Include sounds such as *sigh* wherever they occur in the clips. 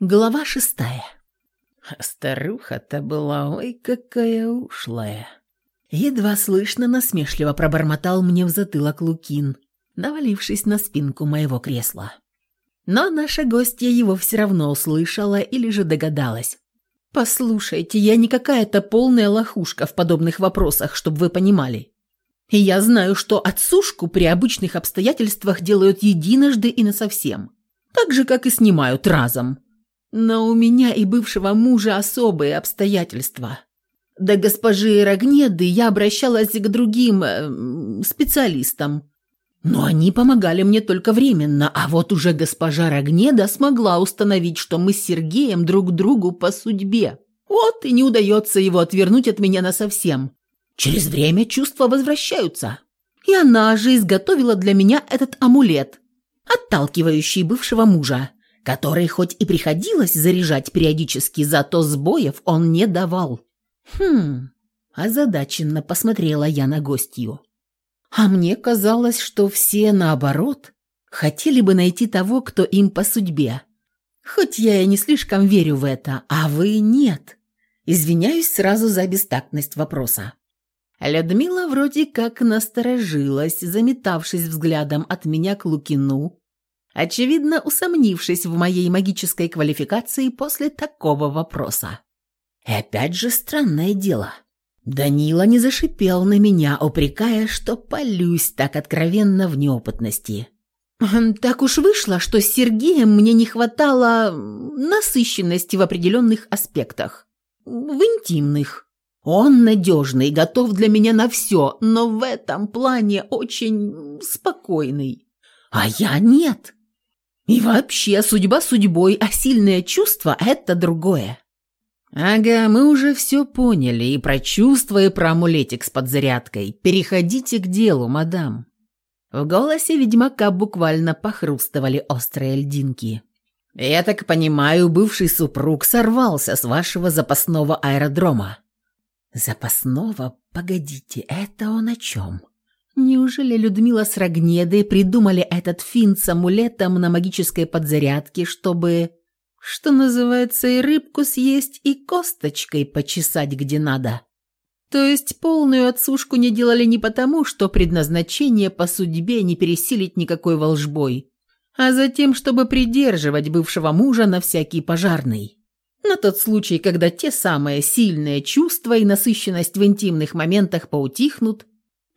Глава шестая. Старуха-то была ой какая ушлая. Едва слышно насмешливо пробормотал мне в затылок Лукин, навалившись на спинку моего кресла. Но наша гостья его все равно услышала или же догадалась. «Послушайте, я не какая-то полная лохушка в подобных вопросах, чтобы вы понимали. И я знаю, что отсушку при обычных обстоятельствах делают единожды и насовсем, так же, как и снимают разом». Но у меня и бывшего мужа особые обстоятельства. До госпожи Рогнеды я обращалась к другим э, специалистам. Но они помогали мне только временно, а вот уже госпожа Рогнеда смогла установить, что мы с Сергеем друг другу по судьбе. Вот и не удается его отвернуть от меня насовсем. Через время чувства возвращаются. И она же изготовила для меня этот амулет, отталкивающий бывшего мужа который хоть и приходилось заряжать периодически, зато сбоев он не давал. Хм, озадаченно посмотрела я на гостью. А мне казалось, что все, наоборот, хотели бы найти того, кто им по судьбе. Хоть я и не слишком верю в это, а вы нет. Извиняюсь сразу за бестактность вопроса. Людмила вроде как насторожилась, заметавшись взглядом от меня к Лукину, очевидно усомнившись в моей магической квалификации после такого вопроса. И опять же странное дело. Данила не зашипел на меня, упрекая, что полюсь так откровенно в неопытности. Так уж вышло, что с Сергеем мне не хватало насыщенности в определенных аспектах. В интимных. Он надежный, готов для меня на все, но в этом плане очень спокойный. А я нет. И вообще, судьба судьбой, а сильное чувство – это другое. Ага, мы уже все поняли и про чувства, и про амулетик с подзарядкой. Переходите к делу, мадам. В голосе ведьмака буквально похрустывали острые льдинки. «Я так понимаю, бывший супруг сорвался с вашего запасного аэродрома». «Запасного? Погодите, это он о чем?» Неужели Людмила с Рогнедой придумали этот финт с амулетом на магической подзарядке, чтобы, что называется, и рыбку съесть, и косточкой почесать где надо? То есть полную отсушку не делали не потому, что предназначение по судьбе не пересилить никакой волжбой, а затем, чтобы придерживать бывшего мужа на всякий пожарный. На тот случай, когда те самые сильные чувства и насыщенность в интимных моментах поутихнут,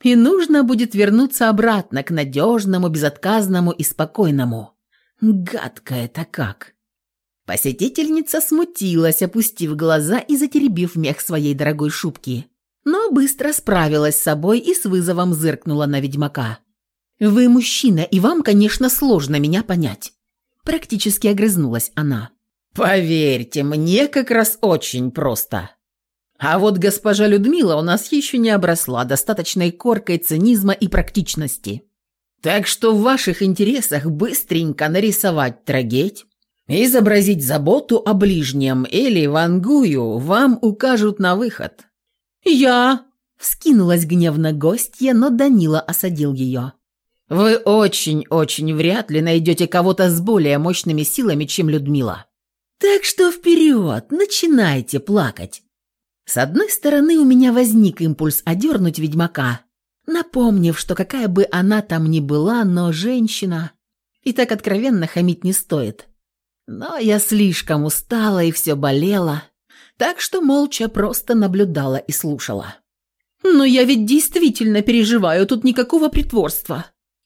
и нужно будет вернуться обратно к надежному, безотказному и спокойному. Гадко это как. Посетительница смутилась, опустив глаза и затеребив мех своей дорогой шубки. Но быстро справилась с собой и с вызовом зыркнула на ведьмака. «Вы мужчина, и вам, конечно, сложно меня понять». Практически огрызнулась она. «Поверьте, мне как раз очень просто», а вот госпожа Людмила у нас еще не обросла достаточной коркой цинизма и практичности. Так что в ваших интересах быстренько нарисовать трагедь, изобразить заботу о ближнем или вангую вам укажут на выход. «Я!» – вскинулась гневно гостья, но Данила осадил ее. «Вы очень-очень вряд ли найдете кого-то с более мощными силами, чем Людмила. Так что вперед, начинайте плакать. С одной стороны, у меня возник импульс одернуть ведьмака, напомнив, что какая бы она там ни была, но женщина, и так откровенно хамить не стоит. Но я слишком устала и все болело, так что молча просто наблюдала и слушала. «Но я ведь действительно переживаю, тут никакого притворства.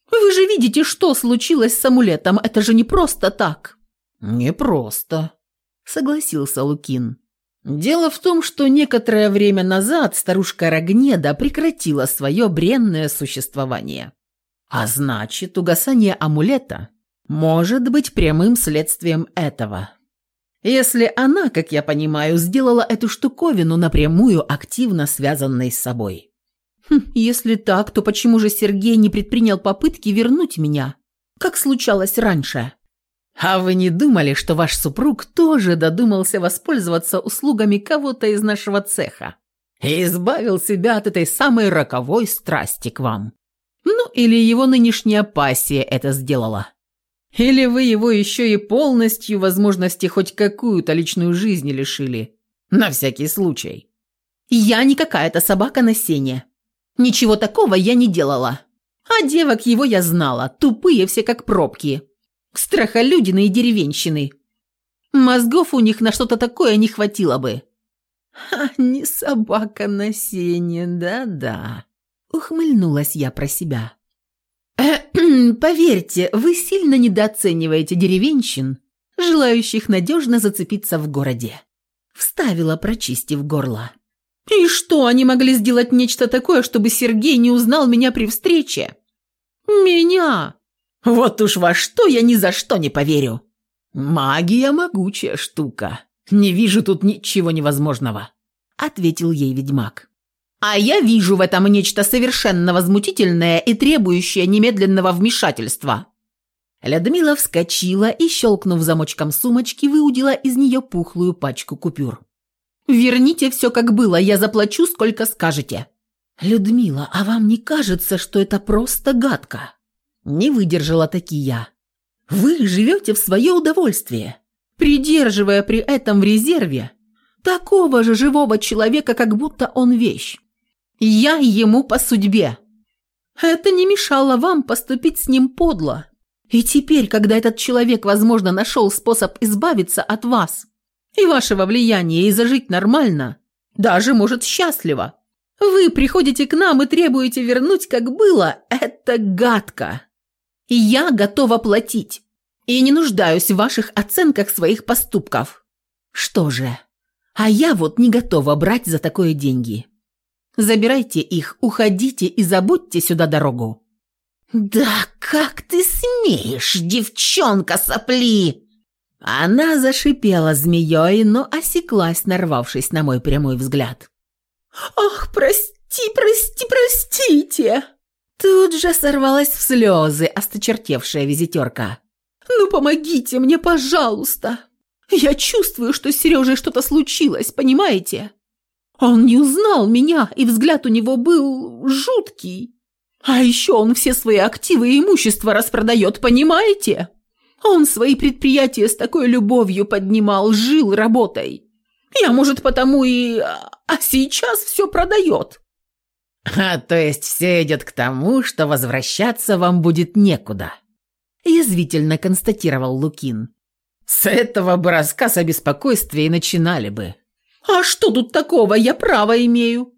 Вы же видите, что случилось с амулетом, это же не просто так». «Не просто», — согласился Лукин. Дело в том, что некоторое время назад старушка Рогнеда прекратила свое бренное существование. А значит, угасание амулета может быть прямым следствием этого. Если она, как я понимаю, сделала эту штуковину напрямую активно связанной с собой. Хм, если так, то почему же Сергей не предпринял попытки вернуть меня, как случалось раньше? А вы не думали, что ваш супруг тоже додумался воспользоваться услугами кого-то из нашего цеха и избавил себя от этой самой роковой страсти к вам? Ну, или его нынешняя пассия это сделала? Или вы его еще и полностью возможности хоть какую-то личную жизнь лишили? На всякий случай. Я не какая-то собака на сене. Ничего такого я не делала. А девок его я знала, тупые все как пробки. Страхолюдины и деревенщины. Мозгов у них на что-то такое не хватило бы. «А не собака на сене, да-да», — ухмыльнулась я про себя. «Поверьте, вы сильно недооцениваете деревенщин, желающих надежно зацепиться в городе», — вставила, прочистив горло. «И что, они могли сделать нечто такое, чтобы Сергей не узнал меня при встрече?» «Меня! Вот уж во что я ни за что не поверю!» «Магия – могучая штука. Не вижу тут ничего невозможного», – ответил ей ведьмак. «А я вижу в этом нечто совершенно возмутительное и требующее немедленного вмешательства». Людмила вскочила и, щелкнув замочком сумочки, выудила из нее пухлую пачку купюр. «Верните все, как было, я заплачу, сколько скажете». «Людмила, а вам не кажется, что это просто гадко?» Не выдержала таки я. Вы живете в свое удовольствие, придерживая при этом в резерве такого же живого человека, как будто он вещь. Я ему по судьбе. Это не мешало вам поступить с ним подло. И теперь, когда этот человек, возможно, нашел способ избавиться от вас и вашего влияния и зажить нормально, даже, может, счастливо, вы приходите к нам и требуете вернуть, как было, это гадко. И я готова платить. И не нуждаюсь в ваших оценках своих поступков. Что же, а я вот не готова брать за такое деньги. Забирайте их, уходите и забудьте сюда дорогу». «Да как ты смеешь, девчонка сопли!» Она зашипела змеей, но осеклась, нарвавшись на мой прямой взгляд. «Ах, прости, прости, простите!» Тут же сорвалась в слезы осточертевшая визитерка. «Ну помогите мне, пожалуйста! Я чувствую, что с Сережей что-то случилось, понимаете? Он не узнал меня, и взгляд у него был жуткий. А еще он все свои активы и имущество распродает, понимаете? Он свои предприятия с такой любовью поднимал, жил работой. Я, может, потому и... А сейчас все продает». «А то есть все идет к тому, что возвращаться вам будет некуда», – язвительно констатировал Лукин. «С этого бы рассказ о беспокойстве и начинали бы». «А что тут такого? Я право имею».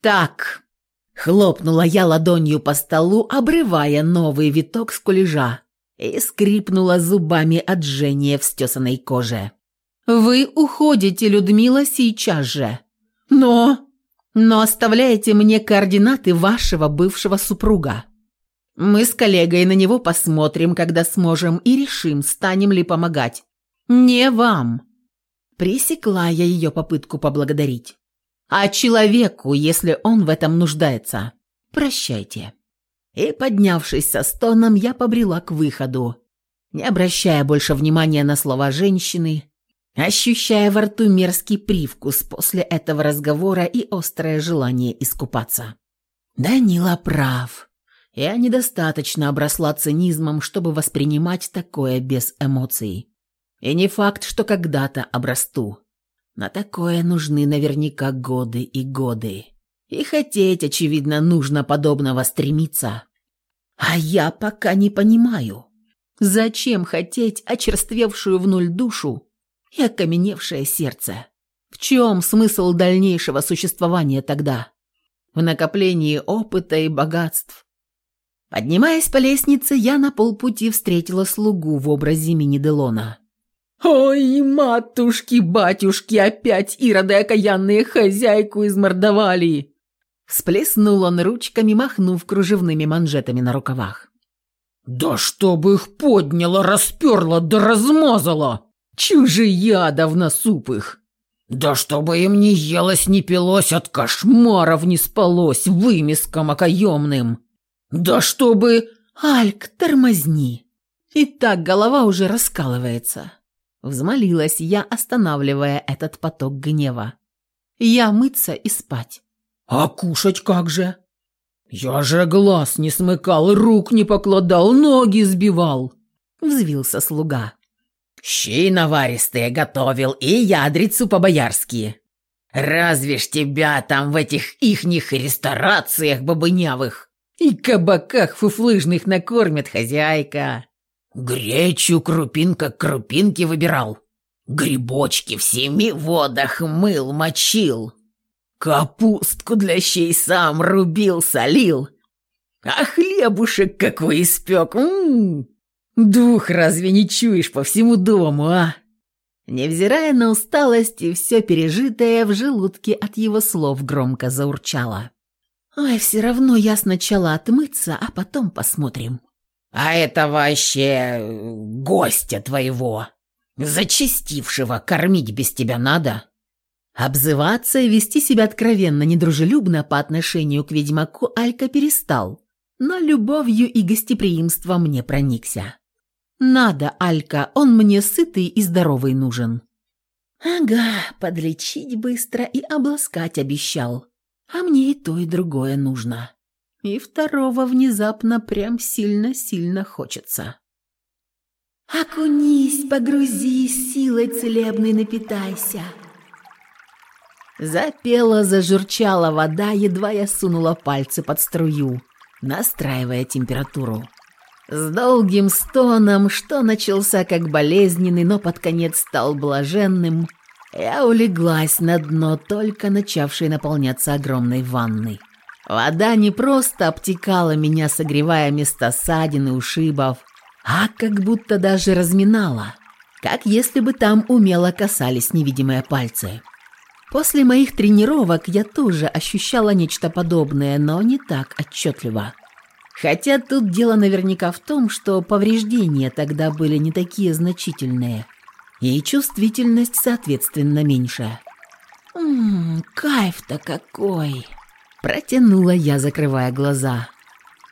«Так», – хлопнула я ладонью по столу, обрывая новый виток скулежа, и скрипнула зубами от жжения в стесанной коже. «Вы уходите, Людмила, сейчас же. Но...» но оставляете мне координаты вашего бывшего супруга. Мы с коллегой на него посмотрим, когда сможем, и решим, станем ли помогать. Не вам. Пресекла я ее попытку поблагодарить. А человеку, если он в этом нуждается. Прощайте. И, поднявшись со стоном, я побрела к выходу, не обращая больше внимания на слова женщины, ощущая во рту мерзкий привкус после этого разговора и острое желание искупаться. Данила прав. Я недостаточно обросла цинизмом, чтобы воспринимать такое без эмоций. И не факт, что когда-то обрасту. На такое нужны наверняка годы и годы. И хотеть, очевидно, нужно подобного стремиться. А я пока не понимаю, зачем хотеть очерствевшую в нуль душу, и окаменевшее сердце. В чем смысл дальнейшего существования тогда? В накоплении опыта и богатств. Поднимаясь по лестнице, я на полпути встретила слугу в образе мини-делона. «Ой, матушки-батюшки, опять ироды окаянные хозяйку измордовали!» Всплеснул он ручками, махнув кружевными манжетами на рукавах. «Да чтобы их подняло, расперло да размазало!» Чужеядов насупых. Да чтобы им не елось, не пилось, от кошмаров не спалось вымеском окоемным. Да чтобы... Альк, тормозни. И так голова уже раскалывается. Взмолилась я, останавливая этот поток гнева. Я мыться и спать. А кушать как же? Я же глаз не смыкал, рук не покладал, ноги сбивал. взвился слуга. «Щи наваристые готовил и ядрицу по-боярски. Разве ж тебя там в этих ихних ресторациях бабынявых и кабаках фуфлыжных накормят хозяйка? Гречу крупинка к крупинке выбирал, грибочки в семи водах мыл, мочил, капустку для щей сам рубил, солил, а хлебушек какой испек, м м-м. -м -м. Дух разве не чуешь по всему дому, а?» Невзирая на усталость и все пережитое, в желудке от его слов громко заурчало. «Ой, все равно я сначала отмыться, а потом посмотрим». «А это вообще гостя твоего, зачастившего, кормить без тебя надо?» Обзываться и вести себя откровенно недружелюбно по отношению к ведьмаку Алька перестал, но любовью и гостеприимством мне проникся. «Надо, Алька, он мне сытый и здоровый нужен». «Ага, подлечить быстро и обласкать обещал. А мне и то, и другое нужно. И второго внезапно прям сильно-сильно хочется». «Окунись, погрузись, силой целебной напитайся». Запела, зажурчала вода, едва я сунула пальцы под струю, настраивая температуру. С долгим стоном, что начался как болезненный, но под конец стал блаженным, я улеглась на дно только начавшей наполняться огромной ванной. Вода не просто обтекала меня, согревая места ссадин и ушибов, а как будто даже разминала, как если бы там умело касались невидимые пальцы. После моих тренировок я тоже ощущала нечто подобное, но не так отчетливо. Хотя тут дело наверняка в том, что повреждения тогда были не такие значительные, и чувствительность, соответственно, меньше. «Ммм, кайф-то какой!» Протянула я, закрывая глаза,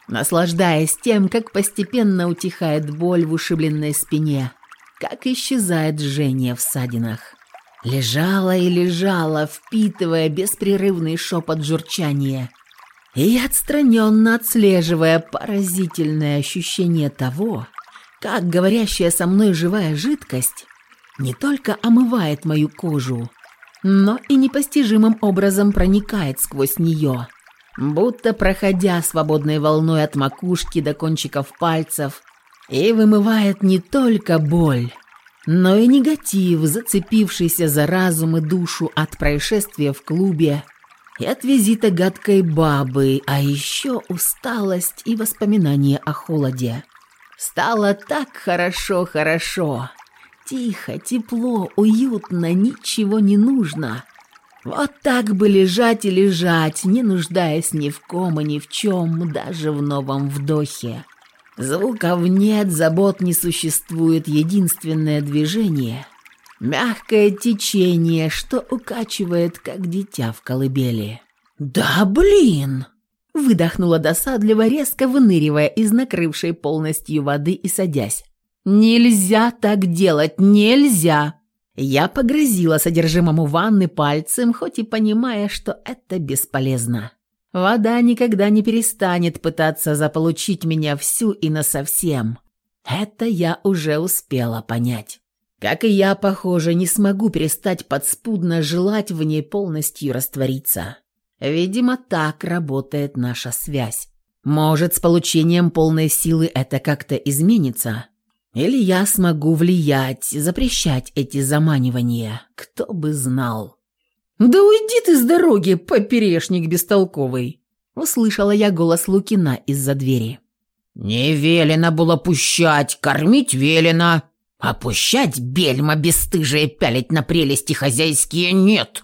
наслаждаясь тем, как постепенно утихает боль в ушибленной спине, как исчезает жжение в садинах. Лежала и лежала, впитывая беспрерывный шепот журчания – и отстраненно отслеживая поразительное ощущение того, как говорящая со мной живая жидкость не только омывает мою кожу, но и непостижимым образом проникает сквозь нее, будто проходя свободной волной от макушки до кончиков пальцев и вымывает не только боль, но и негатив, зацепившийся за разум и душу от происшествия в клубе, и от визита гадкой бабы, а еще усталость и воспоминания о холоде. Стало так хорошо-хорошо. Тихо, тепло, уютно, ничего не нужно. Вот так бы лежать и лежать, не нуждаясь ни в ком и ни в чем, даже в новом вдохе. Звуков нет, забот не существует, единственное движение — Мягкое течение, что укачивает, как дитя в колыбели. «Да блин!» Выдохнула досадливо, резко выныривая из накрывшей полностью воды и садясь. «Нельзя так делать, нельзя!» Я погрозила содержимому ванны пальцем, хоть и понимая, что это бесполезно. Вода никогда не перестанет пытаться заполучить меня всю и насовсем. Это я уже успела понять. Как и я, похоже, не смогу перестать подспудно желать в ней полностью раствориться. Видимо, так работает наша связь. Может, с получением полной силы это как-то изменится? Или я смогу влиять, запрещать эти заманивания? Кто бы знал. «Да уйди ты с дороги, поперешник бестолковый!» Услышала я голос Лукина из-за двери. «Не велено было пущать, кормить велено!» Опущать бельма бесстыжие пялить на прелести хозяйские нет.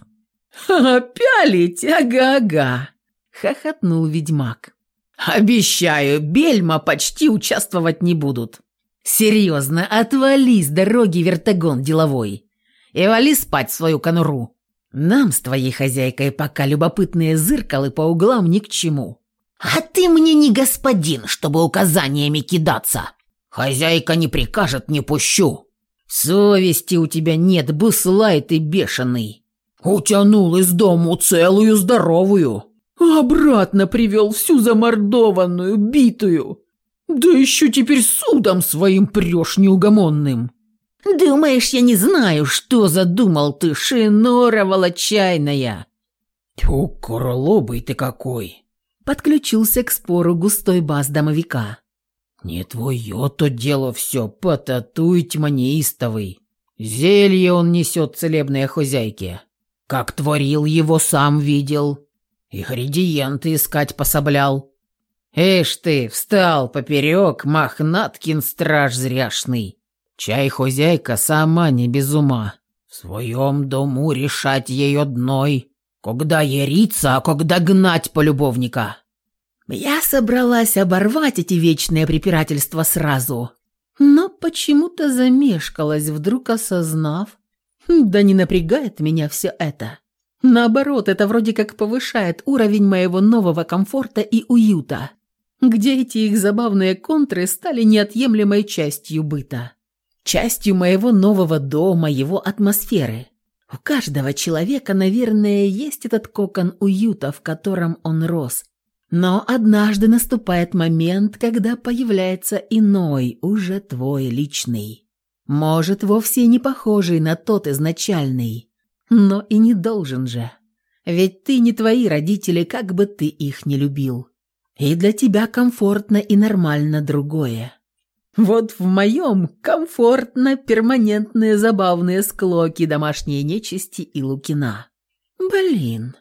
«Ха, пялить, ага-ага!» — хохотнул ведьмак. «Обещаю, бельма почти участвовать не будут. Серьезно, отвали с дороги, вертогон деловой, и вали спать в свою конуру. Нам с твоей хозяйкой пока любопытные зыркалы по углам ни к чему». «А ты мне не господин, чтобы указаниями кидаться!» Хозяйка не прикажет, не пущу. Совести у тебя нет, буслай ты бешеный. Утянул из дому целую здоровую. Обратно привел всю замордованную, битую. Да еще теперь судом своим прешь неугомонным. Думаешь, я не знаю, что задумал ты, шинора волочайная? Тьфу, королобый ты какой! Подключился к спору густой бас домовика. Не твое то дело все, потатуй тьма неистовый. Зелье он несет целебные хозяйке. Как творил его, сам видел. И градиенты искать пособлял. Эш ты, встал поперек, мохнаткин страж зряшный. Чай хозяйка сама не без ума. В своем дому решать ей одной, когда яриться, а когда гнать полюбовника. Я собралась оборвать эти вечные препирательства сразу, но почему-то замешкалась, вдруг осознав, да не напрягает меня все это. Наоборот, это вроде как повышает уровень моего нового комфорта и уюта, где эти их забавные контры стали неотъемлемой частью быта. Частью моего нового дома, его атмосферы. У каждого человека, наверное, есть этот кокон уюта, в котором он рос. Но однажды наступает момент, когда появляется иной, уже твой личный. Может, вовсе не похожий на тот изначальный. Но и не должен же. Ведь ты не твои родители, как бы ты их не любил. И для тебя комфортно и нормально другое. Вот в моем комфортно перманентные забавные склоки домашней нечисти и лукина. Блин.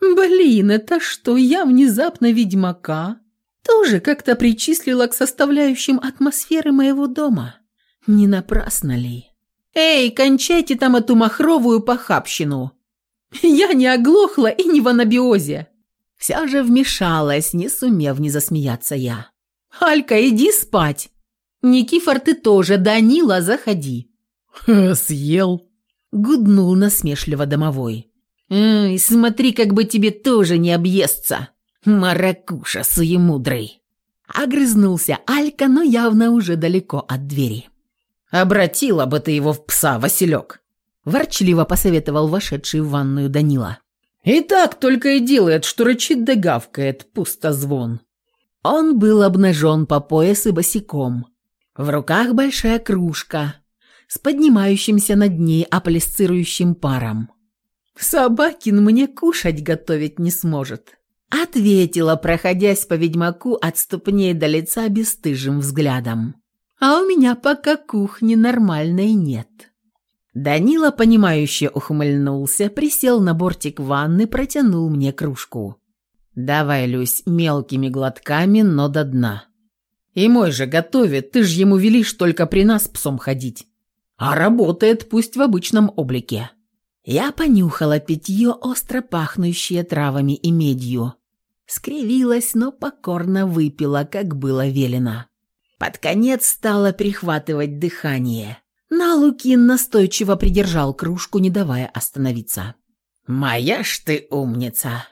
Блин, это что, я внезапно ведьмака тоже как-то причислила к составляющим атмосферы моего дома? Не напрасно ли? Эй, кончайте там эту махровую похабщину. Я не оглохла и не в анабиозе. Вся же вмешалась, не сумев не засмеяться я. Алька, иди спать. Никифор, ты тоже, Данила, заходи. *laughs* Съел. Гуднул насмешливо домовой. Эй, смотри, как бы тебе тоже не объесться. Маракуша суемудрый. Огрызнулся Алька, но явно уже далеко от двери. «Обратила бы ты его в пса, Василек!» Ворчливо посоветовал вошедший в ванную Данила. «И так только и делает, что рычит да гавкает, пустозвон». Он был обнажен по пояс и босиком. В руках большая кружка с поднимающимся над ней аполисцирующим паром. «Собакин мне кушать готовить не сможет», — ответила, проходясь по ведьмаку от ступней до лица бесстыжим взглядом а у меня пока кухни нормальной нет». Данила, понимающе ухмыльнулся, присел на бортик ванны, протянул мне кружку. «Давай, Люсь, мелкими глотками, но до дна. И мой же готовит, ты ж ему велишь только при нас псом ходить. А работает пусть в обычном облике». Я понюхала питье, остро пахнущее травами и медью. Скривилась, но покорно выпила, как было велено. Под конец стало перехватывать дыхание. Но Лукин настойчиво придержал кружку, не давая остановиться. «Моя ж ты умница!»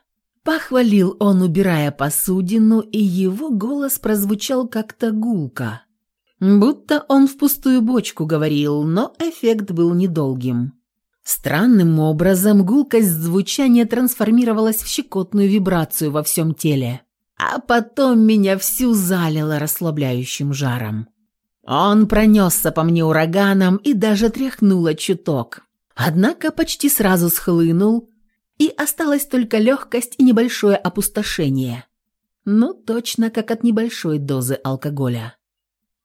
Похвалил он, убирая посудину, и его голос прозвучал как-то гулко. Будто он в пустую бочку говорил, но эффект был недолгим. Странным образом гулкость звучания трансформировалась в щекотную вибрацию во всем теле а потом меня всю залило расслабляющим жаром. Он пронесся по мне ураганом и даже тряхнуло чуток. Однако почти сразу схлынул, и осталась только легкость и небольшое опустошение. Ну, точно как от небольшой дозы алкоголя.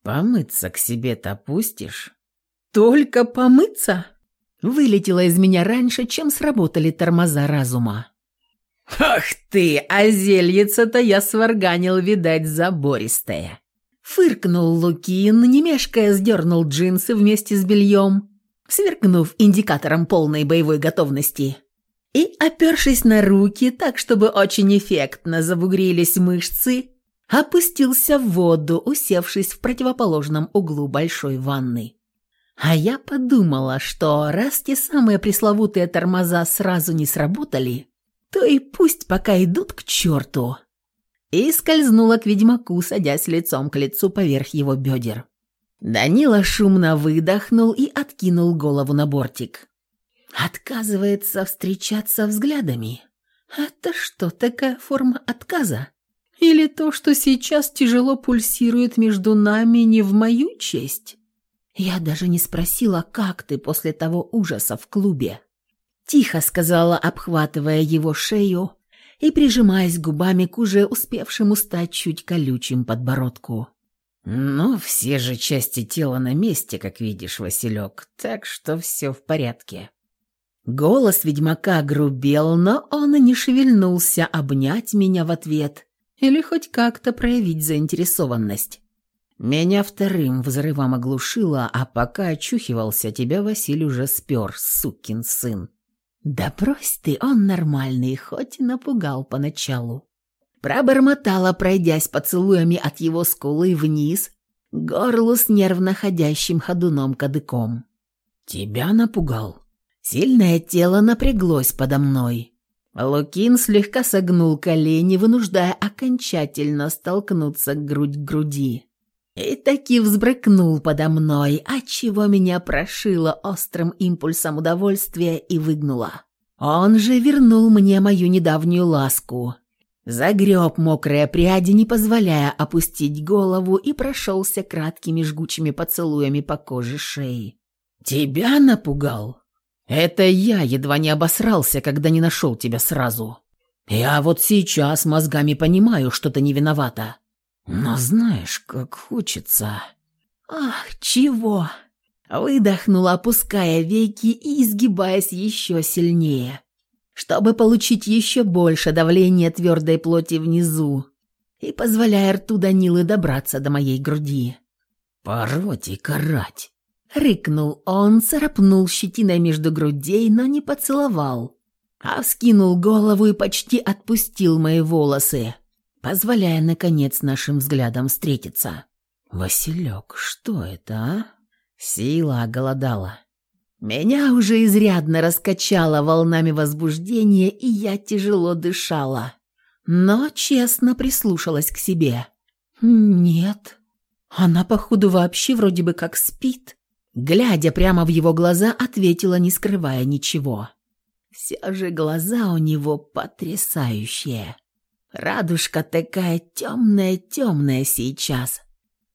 «Помыться к себе-то пустишь?» «Только помыться?» Вылетело из меня раньше, чем сработали тормоза разума. «Ах ты, а зельица-то я сварганил, видать, забористая!» Фыркнул Лукин, не мешкая сдернул джинсы вместе с бельем, сверкнув индикатором полной боевой готовности. И, опершись на руки, так, чтобы очень эффектно забугрились мышцы, опустился в воду, усевшись в противоположном углу большой ванны. А я подумала, что раз те самые пресловутые тормоза сразу не сработали, то и пусть пока идут к черту. И скользнула к ведьмаку, садясь лицом к лицу поверх его бедер. Данила шумно выдохнул и откинул голову на бортик. Отказывается встречаться взглядами. Это что, такая форма отказа? Или то, что сейчас тяжело пульсирует между нами, не в мою честь? Я даже не спросила, как ты после того ужаса в клубе. Тихо сказала, обхватывая его шею и прижимаясь губами к уже успевшему стать чуть колючим подбородку. «Ну, все же части тела на месте, как видишь, Василек, так что все в порядке». Голос ведьмака грубел, но он и не шевельнулся обнять меня в ответ или хоть как-то проявить заинтересованность. Меня вторым взрывом оглушило, а пока очухивался, тебя Василий уже спер, сукин сын. Да брось ты, он нормальный, хоть и напугал поначалу. Пробормотала, пройдясь поцелуями от его скулы вниз, горлу с нервно ходящим ходуном кадыком. «Тебя напугал?» Сильное тело напряглось подо мной. Лукин слегка согнул колени, вынуждая окончательно столкнуться грудь к груди. И таки взбрыкнул подо мной, отчего меня прошило острым импульсом удовольствия и выгнуло. Он же вернул мне мою недавнюю ласку. Загреб мокрые пряди, не позволяя опустить голову, и прошелся краткими жгучими поцелуями по коже шеи. «Тебя напугал? Это я едва не обосрался, когда не нашел тебя сразу. Я вот сейчас мозгами понимаю, что ты не виновата. Но знаешь, как хочется... Ах, чего? Выдохнула, опуская веки и изгибаясь еще сильнее, чтобы получить еще больше давления твердой плоти внизу и позволяя рту Данилы добраться до моей груди. «Пороть и карать!» Рыкнул он, царапнул щетиной между грудей, но не поцеловал, а вскинул голову и почти отпустил мои волосы позволяя, наконец, нашим взглядам встретиться. «Василек, что это, а?» Сила оголодала. Меня уже изрядно раскачало волнами возбуждения, и я тяжело дышала. Но честно прислушалась к себе. «Нет. Она, походу, вообще вроде бы как спит». Глядя прямо в его глаза, ответила, не скрывая ничего. Все же глаза у него потрясающие. Радужка такая темная-темная сейчас.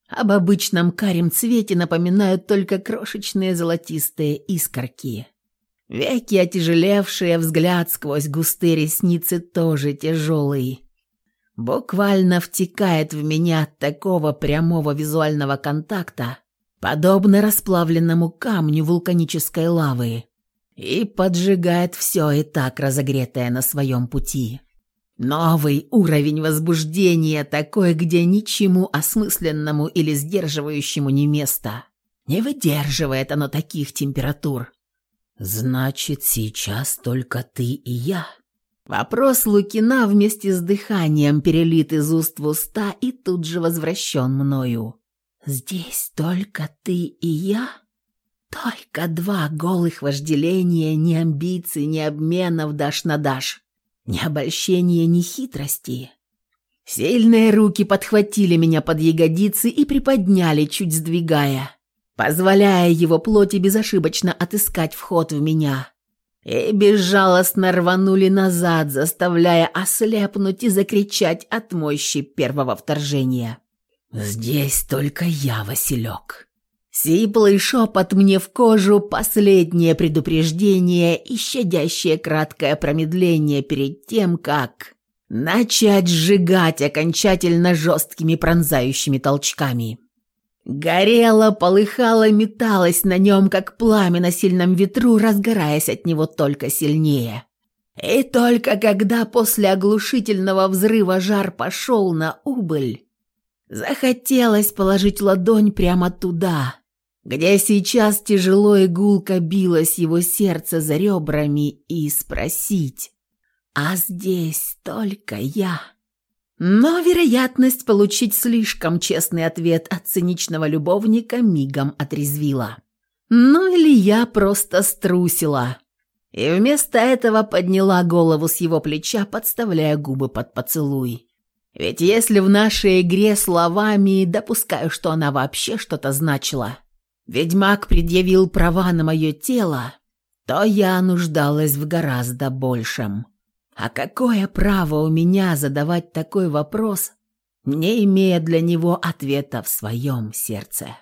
Об обычном карем цвете напоминают только крошечные золотистые искорки. Веки отяжелевшие, взгляд сквозь густые ресницы тоже тяжелый. Буквально втекает в меня от такого прямого визуального контакта, подобно расплавленному камню вулканической лавы, и поджигает все и так разогретое на своем пути. Новый уровень возбуждения, такой, где ничему осмысленному или сдерживающему не место. Не выдерживает оно таких температур. Значит, сейчас только ты и я. Вопрос Лукина вместе с дыханием перелит из уст в уста и тут же возвращен мною. Здесь только ты и я? Только два голых вожделения, ни амбиций, ни обменов дашь на дашь. Ни обольщения, ни хитрости. Сильные руки подхватили меня под ягодицы и приподняли, чуть сдвигая, позволяя его плоти безошибочно отыскать вход в меня. И безжалостно рванули назад, заставляя ослепнуть и закричать от мощи первого вторжения. «Здесь только я, Василек». Сиплый шепот мне в кожу, последнее предупреждение и щадящее краткое промедление перед тем, как начать сжигать окончательно жесткими пронзающими толчками. Горело, полыхало, металось на нем, как пламя на сильном ветру, разгораясь от него только сильнее. И только когда после оглушительного взрыва жар пошел на убыль, захотелось положить ладонь прямо туда, где сейчас тяжело и гулко билось его сердце за ребрами, и спросить, а здесь только я. Но вероятность получить слишком честный ответ от циничного любовника мигом отрезвила. Ну или я просто струсила. И вместо этого подняла голову с его плеча, подставляя губы под поцелуй. Ведь если в нашей игре словами, допускаю, что она вообще что-то значила, ведьмак предъявил права на мое тело, то я нуждалась в гораздо большем. А какое право у меня задавать такой вопрос, не имея для него ответа в своем сердце?